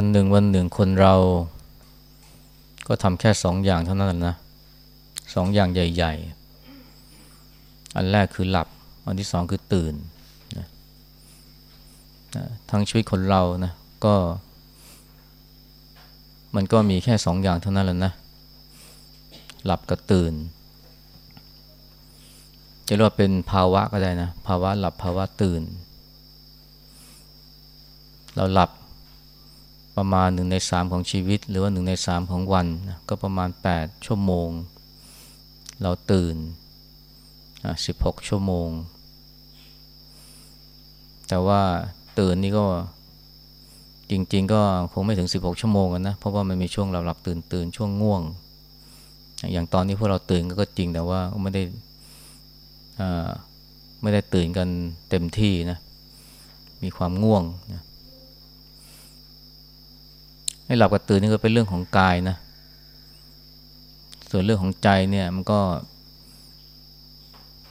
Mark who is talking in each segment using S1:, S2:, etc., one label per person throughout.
S1: วันหนึ่งวันหนึ่งคนเรา ก็ทำแค่สองอย่างเท่านั้นนะสองอย่างใหญ่ ๆ อันแรกคือหลับ อันที่สองคือตื่นนะทั้งชีวิตคนเรานะก็ มันก็มีแค่สองอย่างเท่านั้นแหละนะหลับกับตื่น จะเรียกว่าเป็นภาวะก็ได้นะ ภาวะหลับภาวะตื่น เราหลับ ประมาณหนึ่งในสามของชีวิต หรือว่าหนึ่งในสามของวันนะก็ประมาณ 8 ชั่วโมง เราตื่นสิบหกชั่วโมง แต่ว่าตื่นนี่ก็จริง ๆ ก็คงไม่ถึง 16 ชั่วโมงกันนะ เพราะว่ามันมีช่วงเราหลับตื่นตื่นช่วงง่วง อย่างตอนนี้พวกเราตื่นก็จริงแต่ว่าไม่ได้ไม่ได้ตื่นกันเต็มที่นะมีความง่วงนะ ให้หลับกับตื่นนี่ก็เป็นเรื่องของกายนะ ส่วนเรื่องของใจเนี่ยมันก็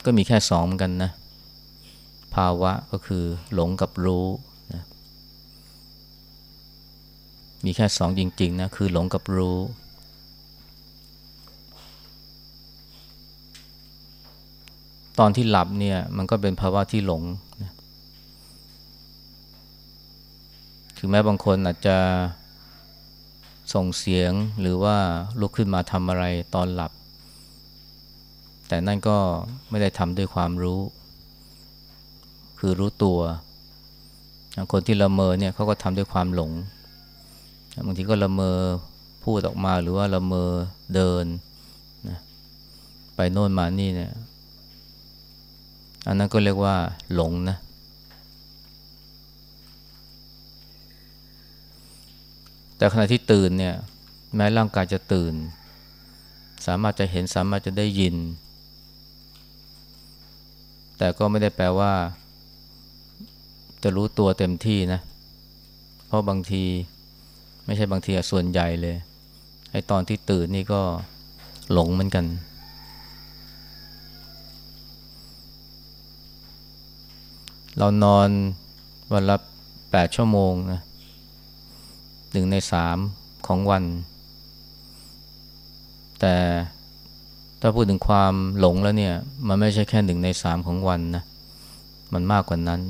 S1: ก็มีแค่สองเหมือนกันนะ ภาวะก็คือหลงกับรู้มีแค่สองจริงๆนะคือหลงกับรู้ตอนที่หลับเนี่ยมันก็เป็นภาวะที่หลงนะถึงแม้บางคนอาจจะ ส่งเสียงหรือว่าลุกขึ้นมาทำอะไรตอนหลับ แต่นั่นก็ไม่ได้ทำด้วยความรู้ คือรู้ตัว คนที่ละเมอเนี่ยเขาก็ทำด้วยความหลงบางทีก็ละเมอพูดออกมาหรือว่าละเมอเดินนะไปโน่นมานี่เนี่ย อันนั้นก็เรียกว่าหลงนะ แต่ขณะที่ตื่นเนี่ยแม้ร่างกายจะตื่น สามารถจะเห็นสามารถจะได้ยิน แต่ก็ไม่ได้แปลว่า จะรู้ตัวเต็มที่นะ เพราะบางทีไม่ใช่บางทีอะส่วนใหญ่เลยไอ้ตอนที่ตื่นนี่ก็หลงเหมือนกัน เรานอนวันละแปดชั่วโมงนะ หนึ่งในสามของวัน แต่ถ้าพูดถึงความหลงแล้วเนี่ย มันไม่ใช่แค่หนึ่งในสามของวันนะ มันมากกว่านั้น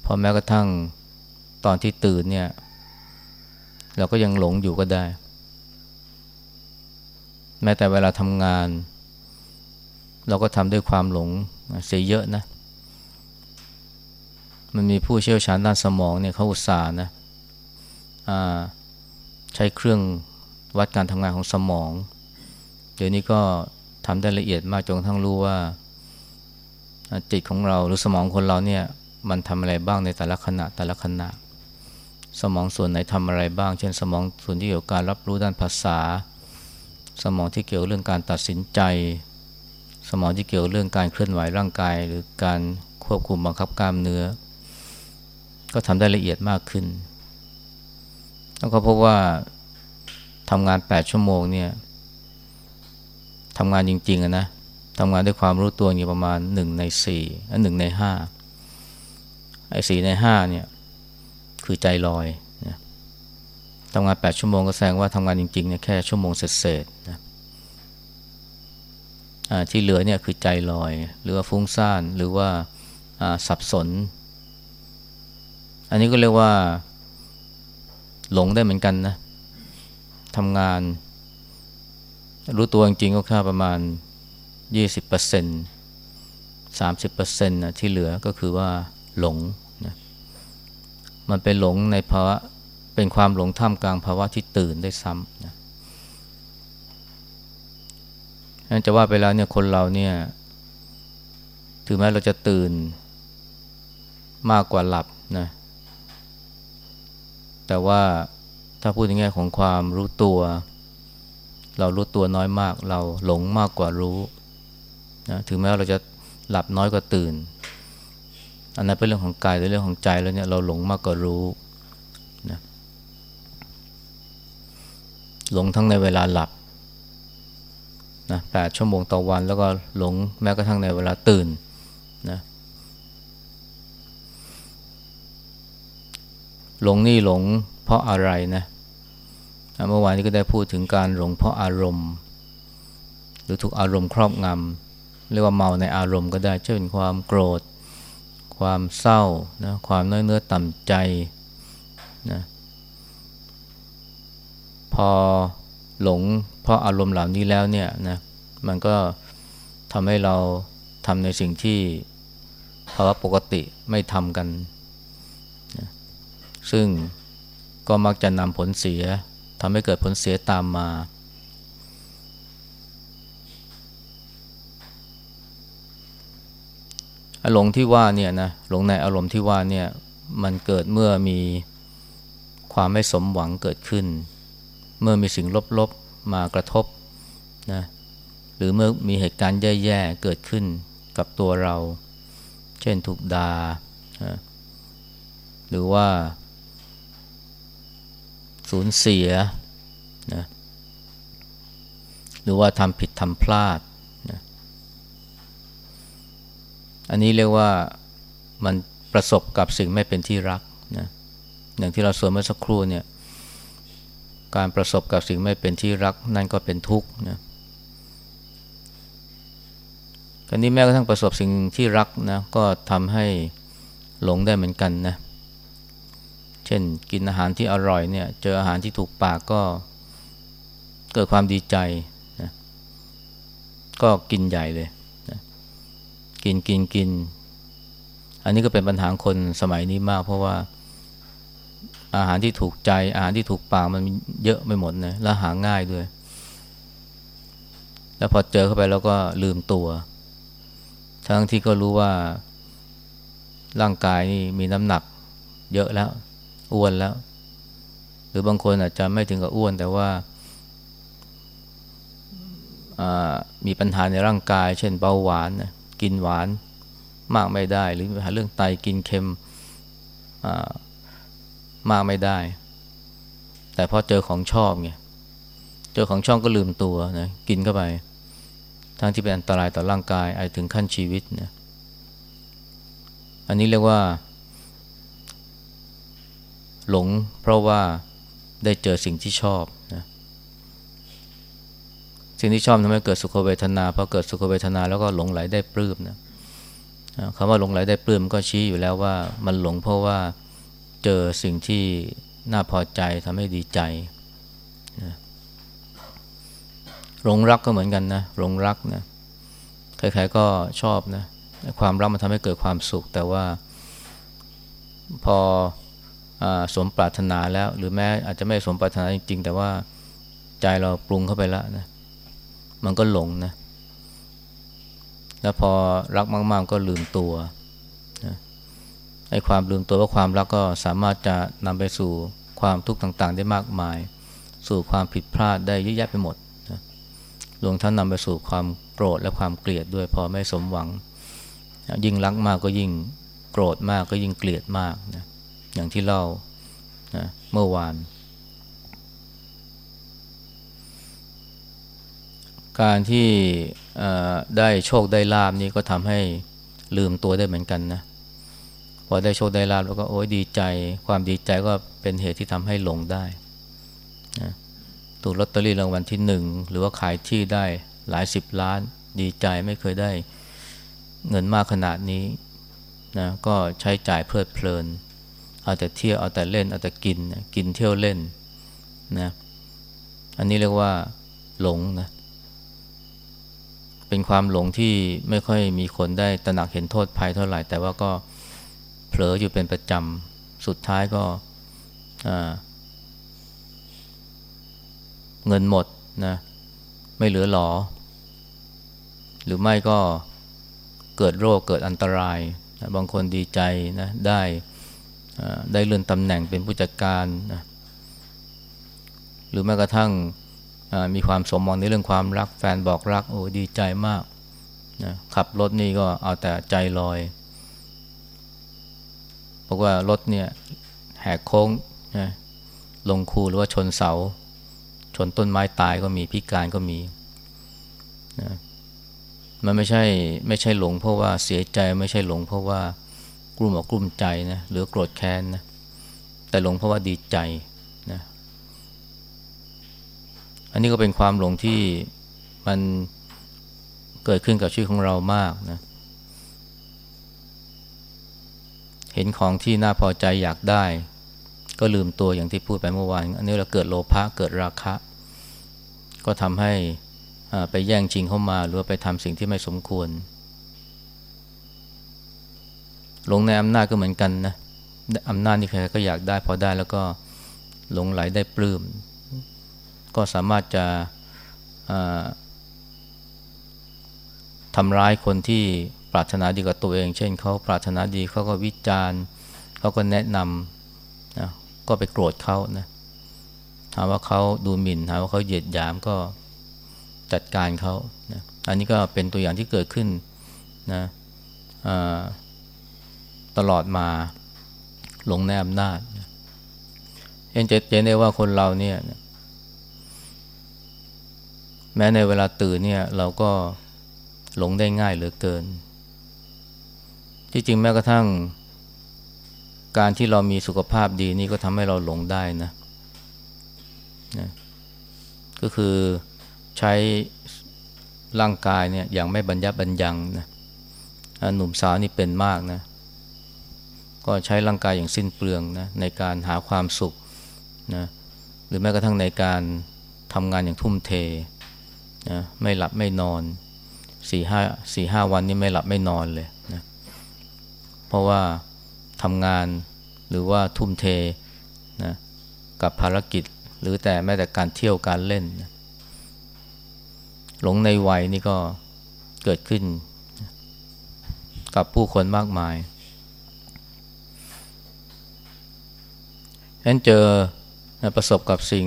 S1: เพราะแม้กระทั่งตอนที่ตื่นเนี่ย เราก็ยังหลงอยู่ก็ได้ แม้แต่เวลาทำงาน เราก็ทำด้วยความหลงเสียเยอะนะ มันมีผู้เชี่ยวชาญด้านสมองเนี่ยเขาอุตส่าห์นะ ใช้เครื่องวัดการทำงานของสมอง เดี๋ยวนี้ก็ทำได้ละเอียดมากจนทั้งรู้ว่าจิตของเราหรือสมองคนเราเนี่ยมันทำอะไรบ้างในแต่ละขณะแต่ละขณะ สมองส่วนไหนทำอะไรบ้าง เช่น สมองส่วนที่เกี่ยวกับการรับรู้ด้านภาษา สมองที่เกี่ยวเรื่องการตัดสินใจ สมองที่เกี่ยวเรื่องการเคลื่อนไหวร่างกาย หรือการควบคุมบังคับกล้ามเนื้อ ก็ทำได้ละเอียดมากขึ้น แล้วก็พบว่าทำงาน 8 ชั่วโมงเนี่ยทำงานจริงๆนะทำงานด้วยความรู้ตัวอยู่ประมาณ 1 ใน4อันหนึ่งใน 5 ไอ้4ใน 5 เนี่ย คือใจลอยนะทำงาน 8 ชั่วโมงก็แสดงว่าทำงานจริงๆเนี่ยแค่ชั่วโมงเศษๆนะที่เหลือเนี่ยคือใจลอย หรือว่าฟุ้งซ่านหรือว่าสับสน อันนี้ก็เรียกว่า หลงได้เหมือนกันนะทำงาน รู้ตัวจริงๆก็แค่ประมาณ 20% 30%นะที่เหลือก็คือว่าหลงนะมันเป็นหลงในภาวะเป็นความหลงท่ามกลางภาวะที่ตื่นได้ซ้ำนะนั่นจะว่าไปแล้วเนี่ยคนเราเนี่ยถึงแม้เราจะตื่นมากกว่าหลับนะ แต่ว่าถ้าพูดในแง่ของความรู้ตัว เรารู้ตัวน้อยมาก เราหลงมากกว่ารู้นะถึงแม้เราจะหลับน้อยกว่าตื่น อันนั้นเป็นเรื่องของกายหรือเรื่องของใจแล้วเนี่ยเราหลงมากกว่ารู้นะหลงทั้งในเวลาหลับนะแปดชั่วโมงต่อวันแล้วก็หลงแม้กระทั่งในเวลาตื่นนะ หลงนี่หลงเพราะอะไรนะเมื่อวานนี้ก็ได้พูดถึงการหลงเพราะอารมณ์ หรือถูกอารมณ์ครอบงำเรียกว่าเมาในอารมณ์ก็ได้เช่นความโกรธ ความเศร้านะความน้อยเนื้อต่ำใจนะพอหลงเพราะอารมณ์เหล่านี้แล้วเนี่ยนะมันก็ทำให้เราทำในสิ่งที่ภาวะปกติไม่ทำกัน ซึ่งก็มักจะนำผลเสียทำให้เกิดผลเสียตามมาหลงที่ว่าเนี่ยนะหลงในอารมณ์ที่ว่าเนี่ยมันเกิดเมื่อมีความไม่สมหวังเกิดขึ้น เมื่อมีสิ่งลบๆมากระทบนะหรือเมื่อมีเหตุการณ์แย่ๆเกิดขึ้นกับตัวเรา เช่นถูกดา่าหรือว่า สูญเสียนะหรือว่าทำผิดทำพลาดนะอันนี้เรียกว่ามันประสบกับสิ่งไม่เป็นที่รักนะอย่างที่เราสวนเมื่อสักครู่เนี่ยการประสบกับสิ่งไม่เป็นที่รักนั่นก็เป็นทุกข์นะกันนี้แม้กระทั่งประสบสิ่งที่รักนะก็ทำให้หลงได้เหมือนกันนะ เช่นกินอาหารที่อร่อยเนี่ยเจออาหารที่ถูกปากก็เกิดความดีใจนะก็กินใหญ่เลยนะกินกินกิน อันนี้ก็เป็นปัญหาคนสมัยนี้มาก เพราะว่าอาหารที่ถูกใจ อาหารที่ถูกปากมันเยอะไปหมดนะแล้วหาง่ายด้วย แล้วพอเจอเข้าไปแล้วก็ลืมตัว ทั้งที่ก็รู้ว่าร่างกายนี่มีน้ำหนักเยอะแล้ว อ้วนแล้ว หรือบางคนอาจจะไม่ถึงกับอ้วน แต่ว่ามีปัญหาในร่างกาย เช่นเบาหวานกินหวานมากไม่ได้ หรือปัญหาเรื่องไตกินเค็มมากไม่ได้ แต่พอเจอของชอบไงเจอของชอบก็ลืมตัวนะกินเข้าไป ทั้งที่เป็นอันตรายต่อร่างกายอาจถึงขั้นชีวิตนะอันนี้เรียกว่า หลงเพราะว่าได้เจอสิ่งที่ชอบนะสิ่งที่ชอบทำให้เกิดสุขเวทนาพอเกิดสุขเวทนาแล้วก็หลงไหลได้ปลื้มนะคำว่าหลงไหลได้ปลื้มก็ชี้อยู่แล้วว่ามันหลงเพราะว่าเจอสิ่งที่น่าพอใจทำให้ดีใจนะหลงรักก็เหมือนกันนะหลงรักนะใครๆก็ชอบนะความรักมันทำให้เกิดความสุข แต่ว่าพอ สมปรารถนาแล้ว หรือแม้อาจจะไม่สมปรารถนาจริง ๆ แต่ว่าใจเราปรุงเข้าไปแล้วนะมันก็หลงนะแล้วพอรักมาก ๆ ก็ลืมตัวนะไอ้ความลืมตัวว่าความรักก็สามารถจะนำไปสู่ความทุกข์ต่าง ๆ ได้มากมาย สู่ความผิดพลาดได้เยอะแยะไปหมดนะรวมทั้งนำไปสู่ความโกรธและความเกลียดด้วยพอไม่สมหวัง ยิ่งรักมากก็ยิ่งโกรธมากก็ยิ่งเกลียดมากนะ อย่างที่เล่านะเมื่อวาน การที่ได้โชคได้ลาบนี้ก็ทำให้ลืมตัวได้เหมือนกันนะ พอได้โชคได้ลาบแล้วก็โอ้ยดีใจ ความดีใจก็เป็นเหตุที่ทำให้หลงได้นะถูกลอตเตอรี่รางวัลที่หนึ่งหรือว่าขายที่ได้หลายสิบล้าน ดีใจไม่เคยได้เงินมากขนาดนี้นะก็ใช้จ่ายเพลิดเพลินเเอาแต่เที่ยวเอาแต่เล่นเอาแต่กินกินเที่ยวเล่นนะอันนี้เรียกว่าหลงนะเป็นความหลงที่ไม่ค่อยมีคนได้ตระหนักเห็นโทษภัยเท่าไหร่ แต่ว่าก็เผลออยู่เป็นประจำสุดท้ายก็เงินหมดนะไม่เหลือหลอ หรือไม่ก็เกิดโรคเกิดอันตรายบางคนดีใจนะได้ ได้เลื่อนตำแหน่งเป็นผู้จัดการนะหรือแม้กระทั่งมีความสมมองในเรื่องความรักแฟนบอกรักโอ้ดีใจมากนะขับรถนี่ก็เอาแต่ใจลอยบอกว่ารถเนี่ยแหกโค้งนะลงคูหรือว่าชนเสา ชนต้นไม้ตายก็มีพิการก็มีนะมันไม่ใช่ไม่ใช่หลงเพราะว่าเสียใจไม่ใช่หลงเพราะว่า กลุ้มอกกลุ้มใจนะหรือโกรธแค้นนะแต่หลงเพราะว่าดีใจนะอันนี้ก็เป็นความหลงที่มันเกิดขึ้นกับชีวิตของเรามากนะเห็นของที่น่าพอใจอยากได้ ก็ลืมตัวอย่างที่พูดไปเมื่อวานอันนี้เราเกิดโลภะเกิดราคะ ก็ทำให้ไปแย่งชิงเข้ามาหรือไปทำสิ่งที่ไม่สมควร หลงในอำนาจก็เหมือนกันนะอำนาจนี่ใครก็อยากได้พอได้แล้วก็หลงไหลได้ปลื้มก็สามารถจะทำร้ายคนที่ปรารถนาดีกับตัวเอง เช่นเขาปรารถนาดีเขาก็วิจารณ์เขาก็แนะนำนะก็ไปโกรธเขานะหาว่าเขาดูหมิ่นหาว่าเขาเหยียดหยามก็จัดการเขานะอันนี้ก็เป็นตัวอย่างที่เกิดขึ้นนะ ตลอดมาหลงในอำนาจเห็นเจนได้ว่าคนเราเนี่ย แม้ในเวลาตื่นเนี่ย เราก็หลงได้ง่ายเหลือเกิน ที่จริงแม้กระทั่ง การที่เรามีสุขภาพดีนี่ก็ทำให้เราหลงได้นะนะก็คือใช้ร่างกายเนี่ยอย่างไม่บรรยับบรรยังนะหนุ่มสาวนี่เป็นมากนะ ก็ใช้ร่างกายอย่างสิ้นเปลืองนะในการหาความสุขนะหรือแม้กระทั่งในการทำงานอย่างทุ่มเทนะไม่หลับไม่นอนสี่ห้าสี่ห้าวันนี้ไม่หลับไม่นอนเลยนะเพราะว่าทำงานหรือว่าทุ่มเทนะกับภารกิจหรือแต่แม้แต่การเที่ยวการเล่นนะหลงในวัยนี่ก็เกิดขึ้นกับผู้คนมากมายฉะ นั้นเจอประสบกับสิ่ง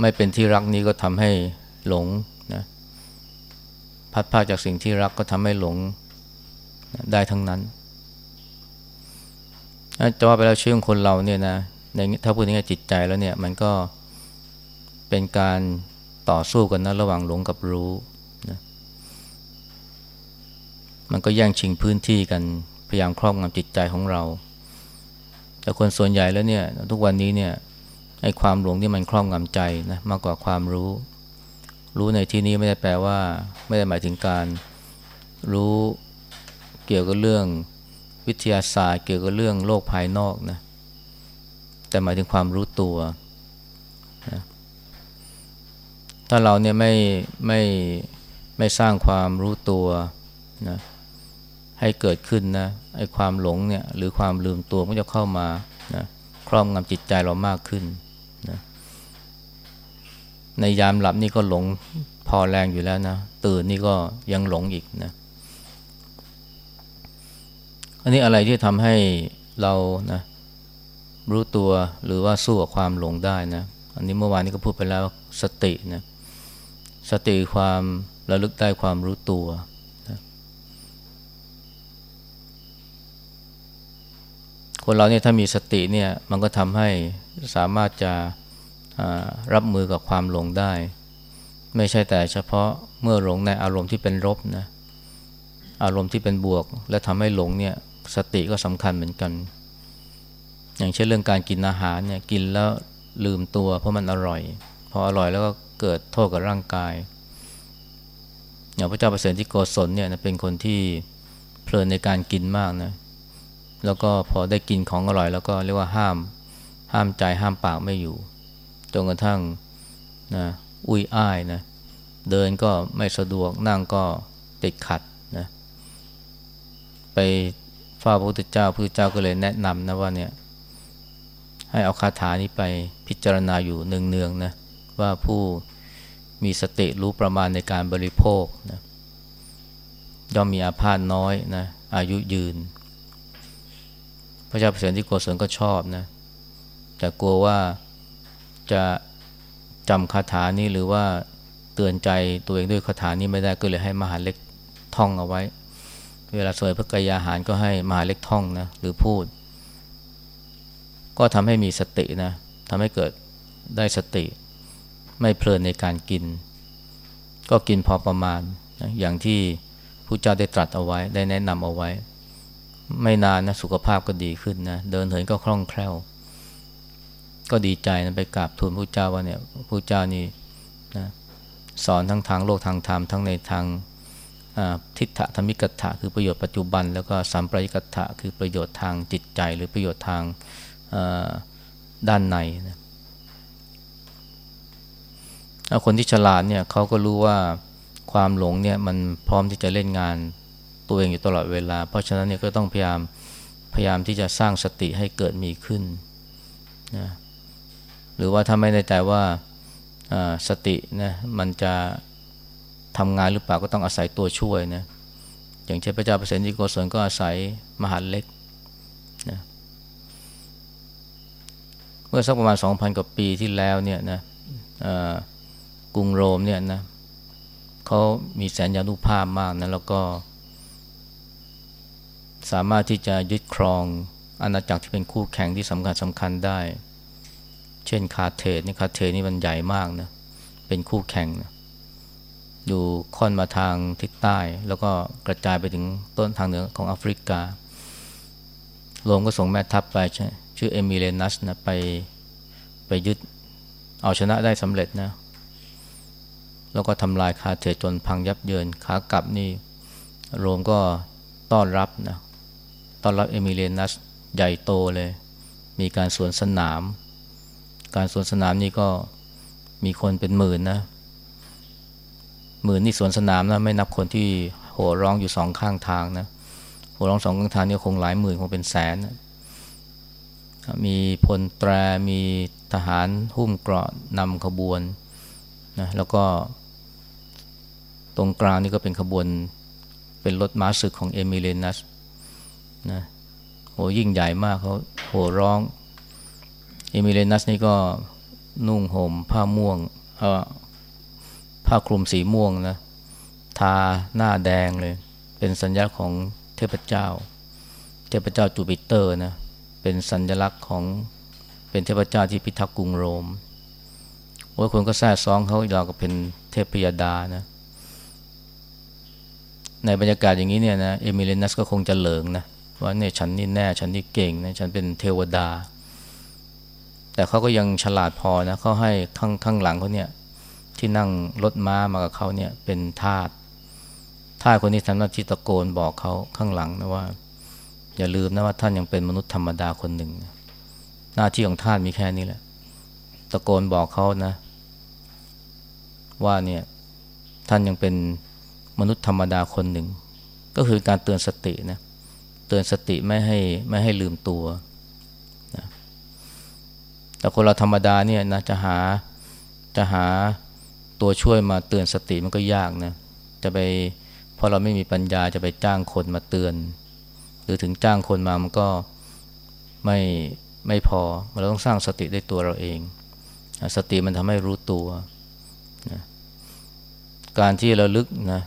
S1: ไม่เป็นที่รักนี้ก็ทำให้หลงนะพัดพาจากสิ่งที่รักก็ทำให้หลงได้ทั้งนั้นจะว่าไปแล้วชื่อคนเราเนี่ยนะในถ้าพูดในแง่จิตใจแล้วเนี่ยมันก็เป็นการต่อสู้กันนะระหว่างหลงกับรู้นะมันก็แย่งชิงพื้นที่กันพยายามครอบงำจิตใจของเรา แต่คนส่วนใหญ่แล้วเนี่ย ทุกวันนี้เนี่ยไอ้ความหลงที่มันครอบงำใจนะมากกว่าความรู้ รู้ในที่นี้ไม่ได้แปลว่า ไม่ได้หมายถึงการรู้เกี่ยวกับเรื่องวิทยาศาสตร์ เกี่ยวกับเรื่องโลกภายนอกนะแต่หมายถึงความรู้ตัวนะถ้าเราเนี่ยไม่ไม่ไม่สร้างความรู้ตัวนะ ให้เกิดขึ้นนะไอ้ความหลงเนี่ยหรือความลืมตัวมันจะเข้ามานะครอบงำจิตใจเรามากขึ้นนะในยามหลับนี่ก็หลงพอแรงอยู่แล้วนะตื่นนี่ก็ยังหลงอีกนะอันนี้อะไรที่ทำให้เรานะรู้ตัวหรือว่าสู้กับความหลงได้นะอันนี้เมื่อวานนี้ก็พูดไปแล้วสตินะสติความระลึกได้ความรู้ตัว คนเราเนี่ยถ้ามีสติเนี่ยมันก็ทำให้สามารถจะรับมือกับความหลงได้ ไม่ใช่แต่เฉพาะเมื่อหลงในอารมณ์ที่เป็นลบนะอารมณ์ที่เป็นบวก และทำให้หลงเนี่ยสติก็สำคัญเหมือนกัน อย่างเช่นเรื่องการกินอาหารเนี่ยกินแล้วลืมตัวเพราะมันอร่อย พออร่อยแล้วก็เกิดโทษกับร่างกาย อย่างพระเจ้าประเสริฐที่โกศลเนี่ยเป็นคนที่เพลินในการกินมากนะ แล้วก็พอได้กินของอร่อย แล้วก็เรียกว่าห้าม ห้ามใจห้ามปากไม่อยู่จนกระทั่งนะอุ้ยอ้ายนะเดินก็ไม่สะดวกนั่งก็ติดขัดนะไปฝ้าพระพุทธเจ้าพระพุทธเจ้าก็เลยแนะนำนะว่าเนี่ยให้เอาคาถานี้ไปพิจารณาอยู่เนืองๆนะว่าผู้มีสติรู้ประมาณในการบริโภคนะย่อมมีอาพาธน้อยนะอายุยืน พระเจ้าเปรตที่โกศลก็ชอบนะแต่กลัวว่าจะจำคาถานี้หรือว่าเตือนใจตัวเองด้วยคาถานี้ไม่ได้ก็เลยให้มหาเล็กท่องเอาไว้ เวลาสวยพระกายาหารก็ให้มหาเล็กท่องนะหรือพูด ก็ทำให้มีสตินะทำให้เกิดได้สติ ไม่เพลินในการกิน ก็กินพอประมาณนะอย่างที่ผู้เจ้าได้ตรัสเอาไว้ได้แนะนำเอาไว้ ไม่นานนะสุขภาพก็ดีขึ้นนะเดินเหินก็คล่องแคล่ว ก็ดีใจนะไปกราบทูลพระเจ้าว่าเนี่ยพระเจ้านี่นะสอนทั้งทางโลกทางธรรมทั้งในทางทิฏฐธรรมิกถะคือประโยชน์ปัจจุบัน แล้วก็สัมปรายกถะคือประโยชน์ทางจิตใจ หรือประโยชน์ทางด้านในนะคนที่ฉลาดเนี่ยเขาก็รู้ว่าความหลงเนี่ยมันพร้อมที่จะเล่นงาน ตัวเองอยู่ตลอดเวลา เพราะฉะนั้นเนี่ยก็ต้องพยายามพยายามที่จะสร้างสติให้เกิดมีขึ้นนะหรือว่าถ้าไม่แน่ใจว่าสตินะมันจะทำงานหรือเปล่าก็ต้องอาศัยตัวช่วยนะอย่างเช่นพระเจ้าเปรตที่โกศลก็อาศัยมหาเล็กนะเมื่อสักประมาณ 2,000 กว่าปีที่แล้วเนี่ยนะกรุงโรมเนี่ยนะเขามีแสนยานุภาพมากนะแล้วก็ สามารถที่จะยึดครองอาณาจักรที่เป็นคู่แข่งที่สำคัญสำคัญได้ เช่นคาร์เธจนี่คาร์เธจนี่มันใหญ่มากนะ เป็นคู่แข่งนะอยู่ค่อนมาทางทิศใต้ แล้วก็กระจายไปถึงต้นทางเหนือของแอฟริกาโรมก็ส่งแม่ทัพไปชื่อเอมิเลียนัสนะไปไปยึดเอาชนะได้สำเร็จนะ แล้วก็ทำลายคาเทจนพังยับเยินขากลับนี่โรมก็ต้อนรับนะ ต้อนรับเอมิเลนัสใหญ่โตเลย มีการสวนสนาม การสวนสนามนี่ก็มีคนเป็นหมื่นนะหมื่นนี่สวนสนามนะไม่นับคนที่โห่ร้องอยู่สองข้างทางนะโห่ร้องสองข้างทางนี่คงหลายหมื่นคงเป็นแสนนะมีพลแตรมีทหารหุ้มเกราะนำขบวนนะแล้วก็ ตรงกลางนี่ก็เป็นขบวนเป็นรถม้าศึกของเอมิเลนัส นะโหยิ่งใหญ่มากเขาโหร้องเอมิเลนัสนี่ก็นุ่งห่มผ้าม่วงเออผ้าคลุมสีม่วงนะทาหน้าแดงเลย เป็นสัญลักษณ์ของเทพเจ้า เทพเจ้าจูปิเตอร์นะเป็นสัญลักษณ์ของเป็นเทพเจ้าที่พิทักษ์กรุงโรมโอ้ยคนก็แซ่ซ้องเขาเราก็เป็นเทพยดานะในบรรยากาศอย่างนี้เนี่ยนะเอมิเลนัสก็คงจะเหลิงนะ ว่าเนี่ยฉันนี่แน่ฉันนี่เก่งนะฉันเป็นเทวดา แต่เขาก็ยังฉลาดพอนะเขาให้ข้างข้างหลังเขาเนี่ยที่นั่งรถม้ามากับเขาเนี่ยเป็นทาสทาสคนนี้ทำหน้าที่ตะโกนบอกเขาข้างหลังนะว่า อย่าลืมนะว่าท่านยังเป็นมนุษย์ธรรมดาคนหนึ่ง หน้าที่ของทาสมีแค่นี้แหละ ตะโกนบอกเขานะ ว่าเนี่ยท่านยังเป็นมนุษย์ธรรมดาคนหนึ่ง ก็คือการเตือนสตินะเตือนสติไม่ให้ไม่ให้ลืมตัวนะแต่คนเราธรรมดาเนี่ยนะจะหาจะหาตัวช่วยมาเตือนสติมันก็ยากนะจะไปพอเราไม่มีปัญญาจะไปจ้างคนมาเตือน หรือถึงจ้างคนมามันก็ไม่ไม่พอเราต้องสร้างสติได้ตัวเราเอง สติมันทำให้รู้ตัวนะการที่เราลึกนะ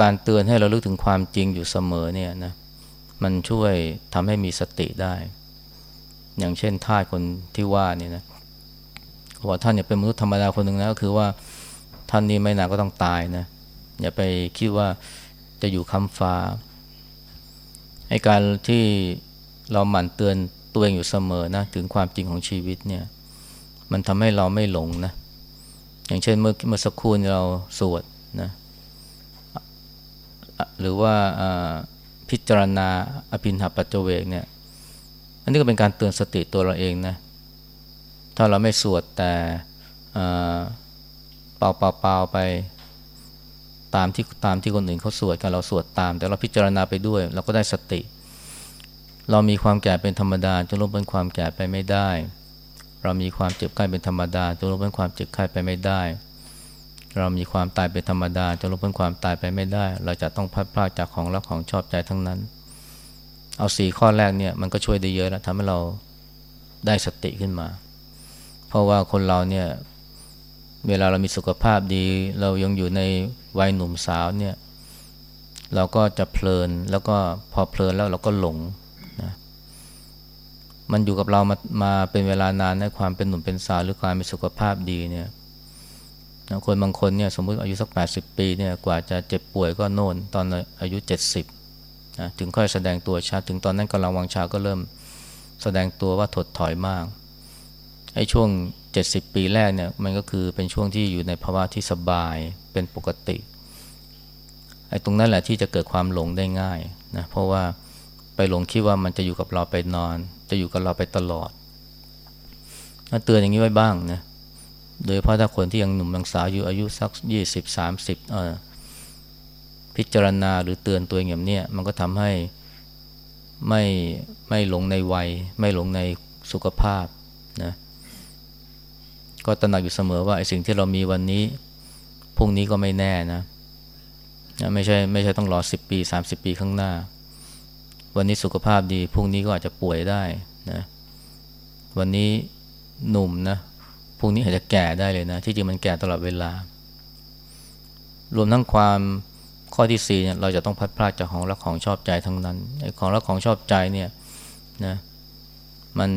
S1: การเตือนให้เราลึกถึงความจริงอยู่เสมอเนี่ยนะมันช่วยทำให้มีสติได้ อย่างเช่นท่าคนที่ว่านี่นะว่าท่านเนี่ยเป็นมนุษย์ธรรมดาคนหนึ่งนะก็คือว่าท่านนี้ไม่นานก็ต้องตายนะอย่าไปคิดว่าจะอยู่คำฟ้าไอ้การที่เราหมั่นเตือนตัวเองอยู่เสมอนะถึงความจริงของชีวิตเนี่ย มันทำให้เราไม่หลงนะอย่างเช่นเมื่อเมื่อสักครู่เราสวดนะ หรือว่าพิจารณาอภินหปัจเจเวกเนี่ย อันนี้ก็เป็นการเตือนสติตัวเราเองนะ ถ้าเราไม่สวดแต่เปล่าเปล่าเปล่าไปตามที่ตามที่คนอื่นเขาสวดกันเราสวดตาม แต่เราพิจารณาไปด้วย เราก็ได้สติ เรามีความแก่เป็นธรรมดาจะลบเป็นความแก่ไปไม่ได้ เรามีความเจ็บไข้เป็นธรรมดาจะลบเป็นความเจ็บไข้ไปไม่ได้ เรามีความตายเป็นธรรมดาจะลบพ้นความตายไปไม่ได้ เราจะต้องพัดพลาดจากของรักของชอบใจทั้งนั้น เอาสี่ข้อแรกเนี่ยมันก็ช่วยได้เยอะแล้วทำให้เราได้สติขึ้นมา เพราะว่าคนเราเนี่ยเวลาเรามีสุขภาพดี เรายังอยู่ในวัยหนุ่มสาวเนี่ยเราก็จะเพลินแล้วก็พอเพลินแล้วเราก็หลงนะมันอยู่กับเรามามาเป็นเวลานานในความเป็นหนุ่มเป็นสาวหรือความมีสุขภาพดีเนี่ย นะคนบางคนเนี่ยสมมติอายุสัก 80 ปีเนี่ยกว่าจะเจ็บป่วยก็โน่นตอนอายุ 70นะถึงค่อยแสดงตัวชัดถึงตอนนั้นกำลังวังชาก็เริ่มแสดงตัวว่าถดถอยมากไอ้ช่วง 70 ปีแรกเนี่ยมันก็คือเป็นช่วงที่อยู่ในภาวะที่สบายเป็นปกติไอ้ตรงนั้นแหละที่จะเกิดความหลงได้ง่ายนะเพราะว่าไปหลงคิดว่ามันจะอยู่กับเราไปนอน จะอยู่กับเราไปตลอดเตือนอย่างนี้ไว้บ้างนะ โดยเพราะถ้าคนที่ยังหนุ่มยังสาวอยู่อายุสักยี่สิบสามสิบเออพิจารณาหรือเตือนตัวเองอย่างนี้มันก็ทำให้ไม่ไม่หลงในวัย ไม่หลงในสุขภาพนะก็ตระหนักอยู่เสมอว่าไอ้สิ่งที่เรามีวันนี้พรุ่งนี้ก็ไม่แน่นะนะไม่ใช่ไม่ใช่ต้องรอสิบปีสามสิบปีข้างหน้า วันนี้สุขภาพดีพรุ่งนี้ก็อาจจะป่วยได้นะวันนี้หนุ่มนะ พรุ่งนี้อาจจะแก่ได้เลยนะ ที่จริงมันแก่ตลอดเวลา รวมทั้งความข้อที่สี่เนี่ยเราจะต้องพัดพลาดจากของรักของชอบใจทั้งนั้นไอ้ของรักของชอบใจเนี่ยนะมัน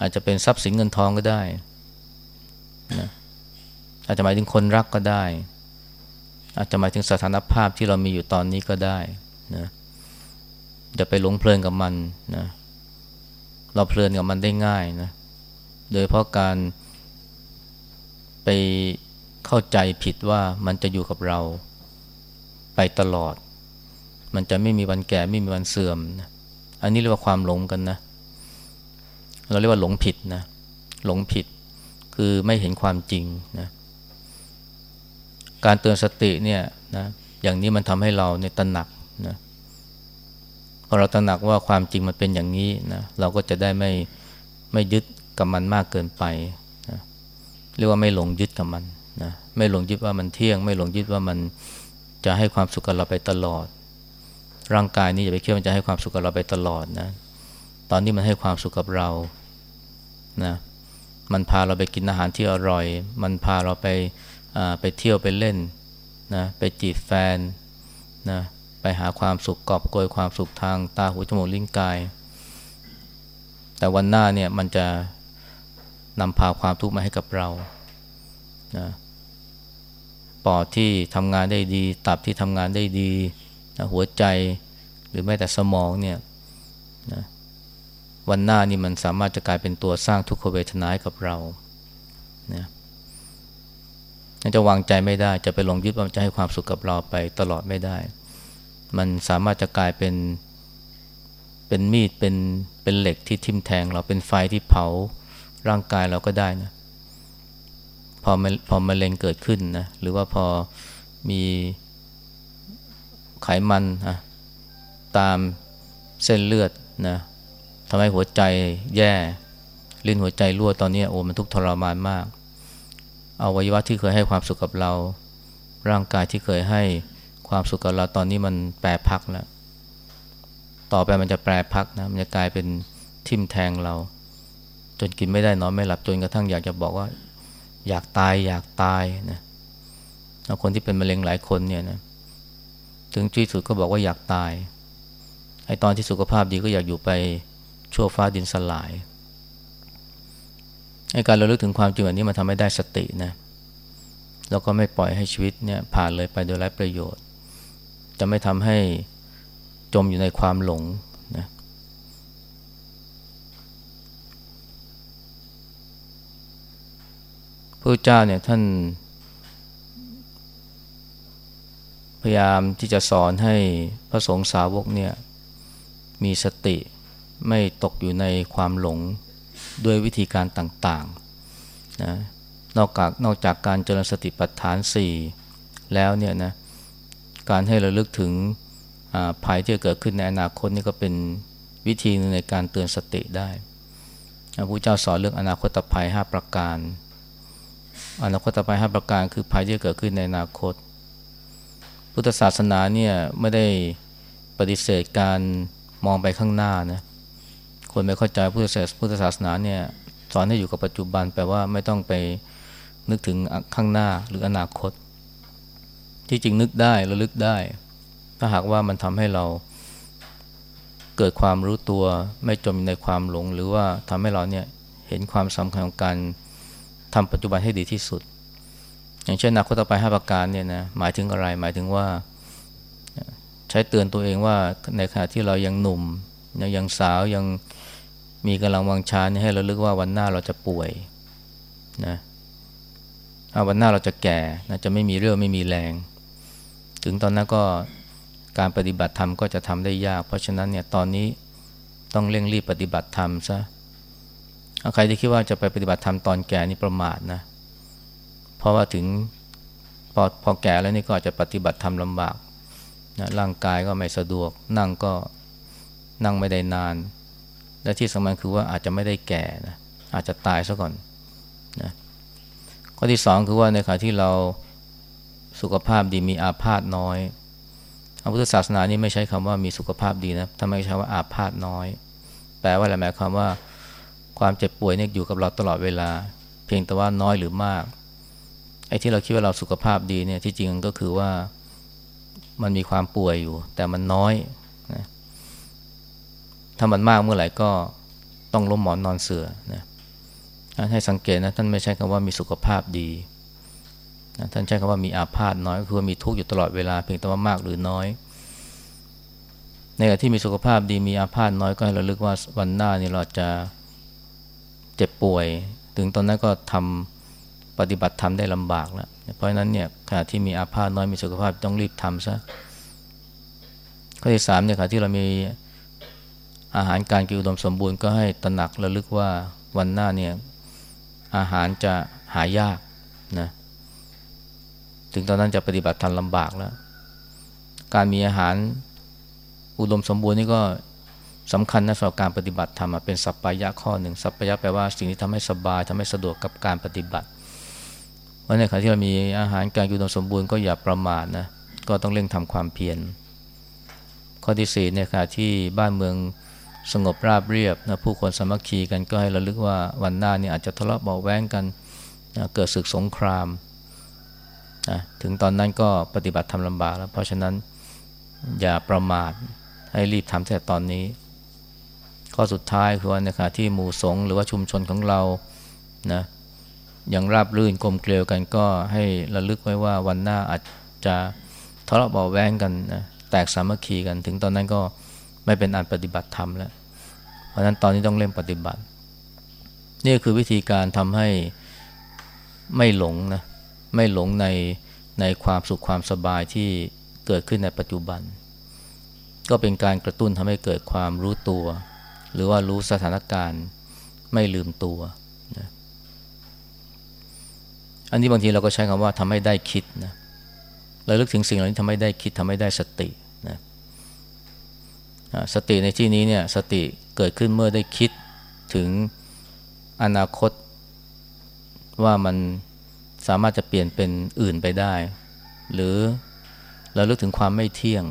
S1: อาจจะเป็นทรัพย์สินเงินทองก็ได้นะอาจจะหมายถึงคนรักก็ได้ อาจจะหมายถึงสถานภาพที่เรามีอยู่ตอนนี้ก็ได้นะจะไปหลงเพลินกับมันนะเราเพลินกับมันได้ง่ายนะโดยเพราะการ ไปเข้าใจผิดว่ามันจะอยู่กับเราไปตลอด มันจะไม่มีวันแก่ไม่มีวันเสื่อมนะอันนี้เรียกว่าความหลงกันนะ เราเรียกว่าหลงผิดนะ หลงผิดคือไม่เห็นความจริงนะ การเตือนสติเนี่ยนะ อย่างนี้มันทำให้เราเนี่ยตระหนักนะพอเราตระหนักว่าความจริงมันเป็นอย่างนี้นะ เราก็จะได้ไม่ไม่ยึดกับมันมากเกินไป เรียกว่าไม่หลงยึดกับมันนะไม่หลงยึดว่ามันเที่ยง ไม่หลงยึดว่ามันจะให้ความสุขกับเราไปตลอด ร่างกายนี้อย่าไปคิดว่ามันจะให้ความสุขกับเราไปตลอดนะตอนนี้มันให้ความสุขกับเรานะมันพาเราไปกินอาหารที่อร่อย มันพาเราไปไปเที่ยวไปเล่นนะไปจีบแฟนนะไปหาความสุขกอบโกยความสุขทางตาหูจมูกลิ้นกาย แต่วันหน้าเนี่ยมันจะ นำพาความทุกข์มาให้กับเรานะปอดที่ทำงานได้ดี ตับที่ทำงานได้ดีนะหัวใจหรือแม้แต่สมองเนี่ยนะวันหน้านี่มันสามารถจะกลายเป็นตัวสร้างทุกขเวทนาให้กับเรานะจะวางใจไม่ได้ จะไปลงยึดว่าจะให้ความสุขกับเราไปตลอดไม่ได้ มันสามารถจะกลายเป็นเป็นมีดเป็นเป็นเหล็กที่ทิ่มแทงเราเป็นไฟที่เผา ร่างกายเราก็ได้นะพอพอมะเร็งเกิดขึ้นนะหรือว่าพอมีไขมันนะตามเส้นเลือดนะทำให้หัวใจแย่ลิ้นหัวใจรั่วตอนนี้โอ้มันทุกข์ทรมานมากอวัยวะที่เคยให้ความสุขกับเรา ร่างกายที่เคยให้ความสุขกับเราตอนนี้มันแปรพักแล้ว ต่อไปมันจะแปรพักนะมันจะกลายเป็นทิ่มแทงเรา จนกินไม่ได้นอนไม่หลับจนกระทั่งอยากจะบอกว่า อยากตายอยากตายนะแล้วคนที่เป็นมะเร็งหลายคนเนี่ยนะถึงที่สุดก็บอกว่าอยากตายไอตอนที่สุขภาพดีก็อยากอยู่ไปชั่วฟ้าดินสลายไอการระลึกถึงความจริงแบบนี้มันทำให้ได้สตินะแล้วก็ไม่ปล่อยให้ชีวิตเนี่ยผ่านเลยไปโดยไร้ประโยชน์ จะไม่ทำให้จมอยู่ในความหลงนะ ระเจ้าเนี่ยท่าน พยายามที่จะสอนให้พระสงฆ์สาวกเนี่ยมีสติไม่ตกอยู่ในความหลงด้วยวิธีการต่างๆนะนอกจากนอกจากการเจริญสติปัฏฐานสี่แล้วเนี่ยนะการให้ระลึกถึงภัยที่จะเกิดขึ้นในอนาคตนี่ก็เป็นวิธีนึงในการเตือนสติได้พระพุทธเจ้าสอนเรื่องอนาคตภัย 5 ประการ อนาคตต่อไปห้าประการคือภัยที่จะเกิดขึ้นในอนาคต พุทธศาสนาเนี่ยไม่ได้ปฏิเสธการมองไปข้างหน้านะคนไม่เข้าใจพุทธศาสพุทธศาสนาเนี่ยสอนให้อยู่กับปัจจุบันแปลว่าไม่ต้องไปนึกถึงข้างหน้าหรืออนาคต ที่จริงนึกได้ระลึกได้ ถ้าหากว่ามันทำให้เราเกิดความรู้ตัวไม่จมในความหลง หรือว่าทำให้เราเนี่ยเห็นความสำคัญของการ ทำปัจจุบันให้ดีที่สุด อย่างเช่นอนาคตต่อไปห้ประการเนี่ยนะหมายถึงอะไรหมายถึงว่าชช้เตือนตัวเองว่าในขณะที่เรายังหนุ่มยังสาวยังมีกำลังวังชาให้เราลึกว่าวันหน้าเราจะป่วยนะวันหน้าเราจะแก่นะจะไม่มีเรื่องไม่มีแรง ถึงตอนนั้นก็การปฏิบัติธรรมก็จะทำได้ยาก เพราะฉะนั้นเนี่ยตอนนี้ต้องเร่งรีบปฏิบัติธรรมซะ ใครที่คิดว่าจะไปปฏิบัติธรรมตอนแก่นี่ประมาทนะ เพราะว่าถึงพอพอแก่แล้วนี่ก็อาจจะปฏิบัติธรรมลำบากนะร่างกายก็ไม่สะดวก นั่งก็นั่งไม่ได้นาน และที่สำคัญคือว่าอาจจะไม่ได้แก่นะอาจจะตายซะก่อนนะข้อที่สองคือว่าในขณะที่เราสุขภาพดีมีอาพาธน้อยพระพุทธศาสนานี่ไม่ใช้คำว่ามีสุขภาพดีนะทำไมใช้ว่าอาพาธน้อย แปลว่าอะไรหมายความว่า ความเจ็บป่วยเนี่ยอยู่กับเราตลอดเวลา เพียงแต่ว่าน้อยหรือมาก ไอ้ที่เราคิดว่าเราสุขภาพดีเนี่ยที่จริงก็คือว่ามันมีความป่วยอยู่ แต่มันน้อยนะถ้ามันมากเมื่อไหร่ก็ต้องล้มหมอนนอนเสือนะให้สังเกตนะท่านไม่ใช่คำว่ามีสุขภาพดีนะท่านใช้คำว่ามีอาพาธน้อยก็คือมีทุกข์อยู่ตลอดเวลาเพียงแต่ว่ามากหรือน้อย ในขณะที่มีสุขภาพดีมีอาพาธน้อยก็ให้เราลึกว่าวันหน้านี่เราจะ เจ็บป่วย ถึงตอนนั้นก็ทำปฏิบัติธรรมได้ลำบากแล้วเพราะฉะนั้นเนี่ยขณะที่มีอาพาธน้อยมีสุขภาพต้องรีบทำซะข้อที่สามเนี่ยค่ะที่เรามีอาหารการกินอุดมสมบูรณ์ก็ให้ตระหนักระลึกว่าวันหน้าเนี่ยอาหารจะหายากนะถึงตอนนั้นจะปฏิบัติธรรมลำบากแล้ว การมีอาหารอุดมสมบูรณ์นี่ก็ สำคัญนะสำหรับการปฏิบัติธรรมเป็นสัพพายะข้อหนึ่งสัพพายะแปลว่าสิ่งที่ทำให้สบายทำให้สะดวกกับการปฏิบัติวันในขณะที่เรามีอาหารการกินสมบูรณ์ก็อย่าประมาทนะก็ต้องเร่งทำความเพียรข้อที่สี่ในขณะที่บ้านเมืองสงบราบเรียบนะผู้คนสมัคคีกันก็ให้ระลึกว่าวันหน้านี่อาจจะทะเลาะเบาแว้งกันนะเกิดศึกสงครามนะถึงตอนนั้นก็ปฏิบัติทำลำบากแล้ว เพราะฉะนั้นอย่าประมาทให้รีบทำแต่ตอนนี้ ข้อสุดท้ายคือว่าในขณะที่หมู่สงหรือว่าชุมชนของเรานะยังราบรื่นกลมเกลียวกันก็ให้ระลึกไว้ว่าวันหน้าอาจจะทะเลาะเบาแวงกันนะแตกสามัคคีกันถึงตอนนั้นก็ไม่เป็นอันปฏิบัติธรรมแล้ว เพราะนั้นตอนนี้ต้องเร่งปฏิบัติ นี่คือวิธีการทำให้ไม่หลงนะไม่หลงในในความสุขความสบายที่เกิดขึ้นในปัจจุบัน ก็เป็นการกระตุ้นทำให้เกิดความรู้ตัว หรือว่ารู้สถานการณ์ไม่ลืมตัวนะอันนี้บางทีเราก็ใช้คำว่าทำให้ได้คิดนะเราลึกถึงสิ่งเหล่านี้ทำให้ได้คิดทำให้ได้สตินะสติในที่นี้เนี่ยสติเกิดขึ้นเมื่อได้คิดถึงอนาคตว่ามันสามารถจะเปลี่ยนเป็นอื่นไปได้ หรือเราลึกถึงความไม่เที่ยง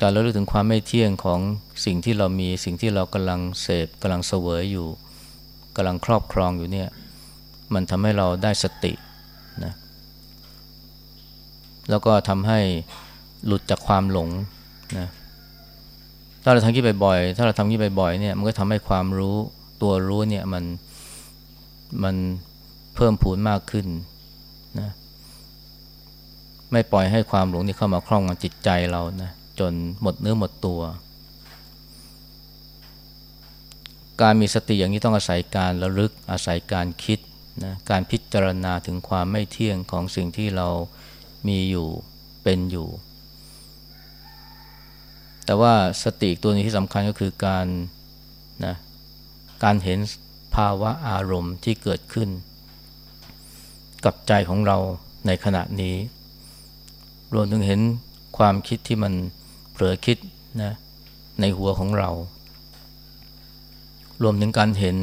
S1: การเราลึกถึงความไม่เที่ยงของสิ่งที่เรามีสิ่งที่เรากำลังเสพกำลังเสวยอยู่กำลังครอบครองอยู่เนี่ยมันทำให้เราได้สตินะแล้วก็ทำให้หลุดจากความหลงนะถ้าเราทำยี่บ่อยๆถ้าเราทำยี่บ่อยๆเนี่ยมันก็ทำให้ความรู้ตัวรู้เนี่ยมันมันเพิ่มพูนมากขึ้นนะไม่ปล่อยให้ความหลงนี่เข้ามาครอบงำจิตใจเรานะ จนหมดเนื้อหมดตัว การมีสติอย่างนี้ต้องอาศัยการระลึกอาศัยการคิดนะการพิจารณาถึงความไม่เที่ยงของสิ่งที่เรามีอยู่เป็นอยู่ แต่ว่าสติตัวนี้ที่สำคัญก็คือการนะการเห็นภาวะอารมณ์ที่เกิดขึ้น กับใจของเราในขณะนี้ รวมถึงเห็นความคิดที่มันเผลอคิดนะในหัวของเรา รวมถึงการเห็น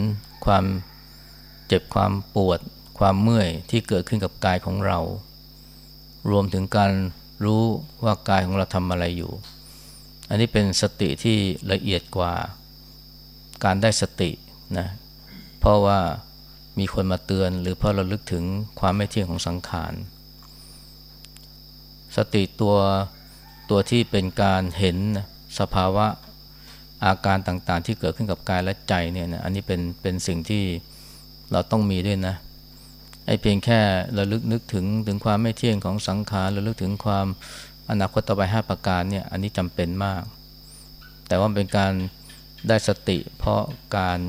S1: ความเจ็บความปวด ความเมื่อยที่เกิดขึ้นกับกายของเรา รวมถึงการรู้ว่ากายของเราทำอะไรอยู่ อันนี้เป็นสติที่ละเอียดกว่าการได้สตินะเพราะว่ามีคนมาเตือนหรือเพราะเราลึกถึงความไม่เที่ยงของสังขาร สติตัว ตัวที่เป็นการเห็นสภาวะอาการต่างๆ ที่เกิดขึ้นกับกายและใจเนี่ยนะอันนี้เป็นเป็นสิ่งที่เราต้องมีด้วยนะไอ้เพียงแค่ระลึกนึกถึงถึงความไม่เที่ยงของสังขารระลึกถึงความอนาคตต่อไปห้าประการเนี่ยอันนี้จำเป็นมาก แต่ว่าเป็นการได้สติเพราะการ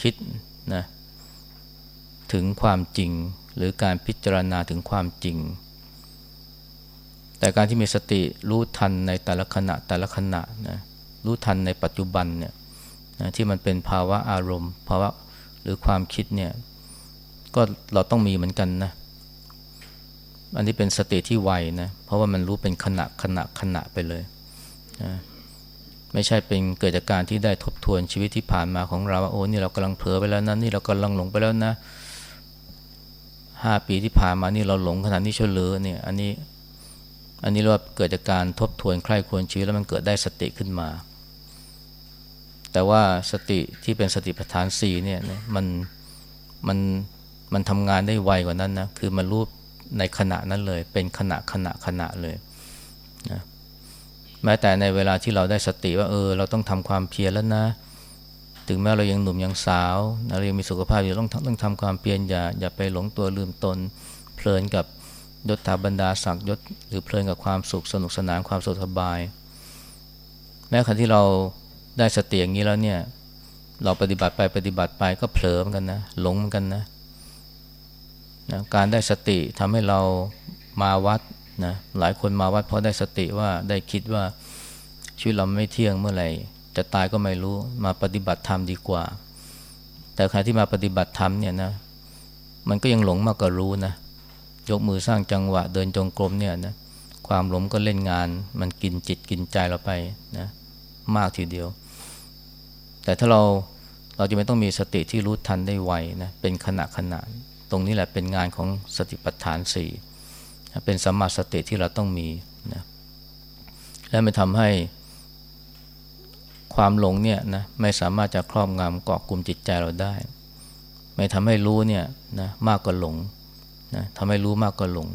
S1: คิดนะถึงความจริง หรือการพิจารณาถึงความจริง แต่การที่มีสติรู้ทันในแต่ละขณะแต่ละขณะนะรู้ทันในปัจจุบันเนี่ยนะที่มันเป็นภาวะอารมณ์ ภาวะหรือความคิดเนี่ยก็เราต้องมีเหมือนกันนะอันนี้เป็นสติที่ไวนะเพราะว่ามันรู้เป็นขณะขณะขณะไปเลยนะไม่ใช่เป็นเกิดจากการที่ได้ทบทวนชีวิตที่ผ่านมาของเราว่าโอ้นี่เรากำลังเผลอไปแล้วนะนี่เรากำลังหลงไปแล้วนะห้าปีที่ผ่านมานี่เราหลงขนาดนี้ช่วยเหลือเนี่ย อันนี้ อันนี้เราเกิดจากการทบทวนใคร่ควรชีวิตแล้วมันเกิดได้สติขึ้นมา แต่ว่าสติที่เป็นสติปัฏฐานสี่เนี่ยมันมันมันทำงานได้ไวกว่านั้นนะคือมันรู้ในขณะนั้นเลย เป็นขณะขณะขณะเลยนะแม้แต่ในเวลาที่เราได้สติว่าเออ เราต้องทำความเพียรแล้วนะ ถึงแม้เรายังหนุ่มยังสาวเรายังมีสุขภาพอยู่ต้องต้องทำความเพียรอย่าอย่าไปหลงตัวลืมตนเพลินกับ ยศถาบรรดาศักดิ์ยศหรือเพลินกับความสุขสนุกสนานความสุขสบาย แม้ขณะที่เราได้สติอย่างนี้แล้วเนี่ย เราปฏิบัติไปปฏิบัติไปก็เผลอเหมือนกันนะหลงเหมือนกันนะนะการได้สติทำให้เรามาวัดนะหลายคนมาวัดเพราะได้สติว่าได้คิดว่าชีวิตเราไม่เที่ยงเมื่อไหร่ จะตายก็ไม่รู้มาปฏิบัติธรรมดีกว่า แต่ใครที่มาปฏิบัติธรรมเนี่ยนะมันก็ยังหลงมากกว่ารู้นะ ยกมือสร้างจังหวะ เดินจงกรมเนี่ยนะความหลงก็เล่นงาน มันกินจิตกินใจเราไปนะมากทีเดียว แต่ถ้าเราเราจะไม่ต้องมีสติที่รู้ทันได้ไวนะเป็นขณะขณะตรงนี้แหละเป็นงานของสติปัฏฐานสี่เป็นสัมมาสติที่เราต้องมีนะและไม่ทำให้ความหลงเนี่ยนะไม่สามารถจะครอบงำเกาะกลุ่มจิตใจเราได้ ไม่ทำให้รู้เนี่ยนะมากกว่าหลง นะทำให้รู้มากกว่าหลง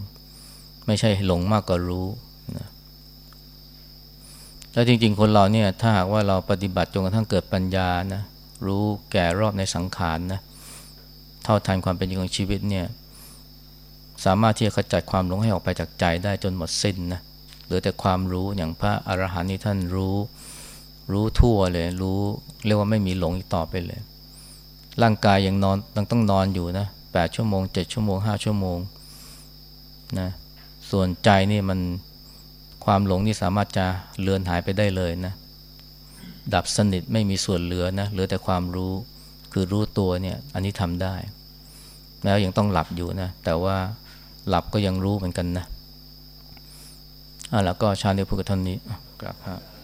S1: ไม่ใช่หลงมากกว่ารู้นะแล้วจริงๆ คนเราเนี่ยถ้าหากว่าเราปฏิบัติจนกระทั่งเกิดปัญญานะรู้แก่รอบในสังขารนะเท่าทันความเป็นจริงของชีวิตเนี่ยสามารถที่จะขจัดความหลงให้ออกไปจากใจได้จนหมดสิ้นนะเหลือแต่ความรู้อย่างพระอรหันต์นี่ท่านรู้รู้ทั่วเลย รู้เรียกว่าไม่มีหลงอีกต่อไปเลย ร่างกายยังนอนยังต้องนอนอยู่นะ แปดชั่วโมงเจ็ดชั่วโมงห้าชั่วโมงนะส่วนใจนี่มันความหลงนี่สามารถจะเลือนหายไปได้เลยนะ ดับสนิทไม่มีส่วนเหลือนะเหลือแต่ความรู้คือรู้ตัวเนี่ยอันนี้ทำได้ แล้วยังต้องหลับอยู่นะ แต่ว่าหลับก็ยังรู้เหมือนกันนะอะแล้วก็ชาเนียพูดกับท่านนี้กราบครับ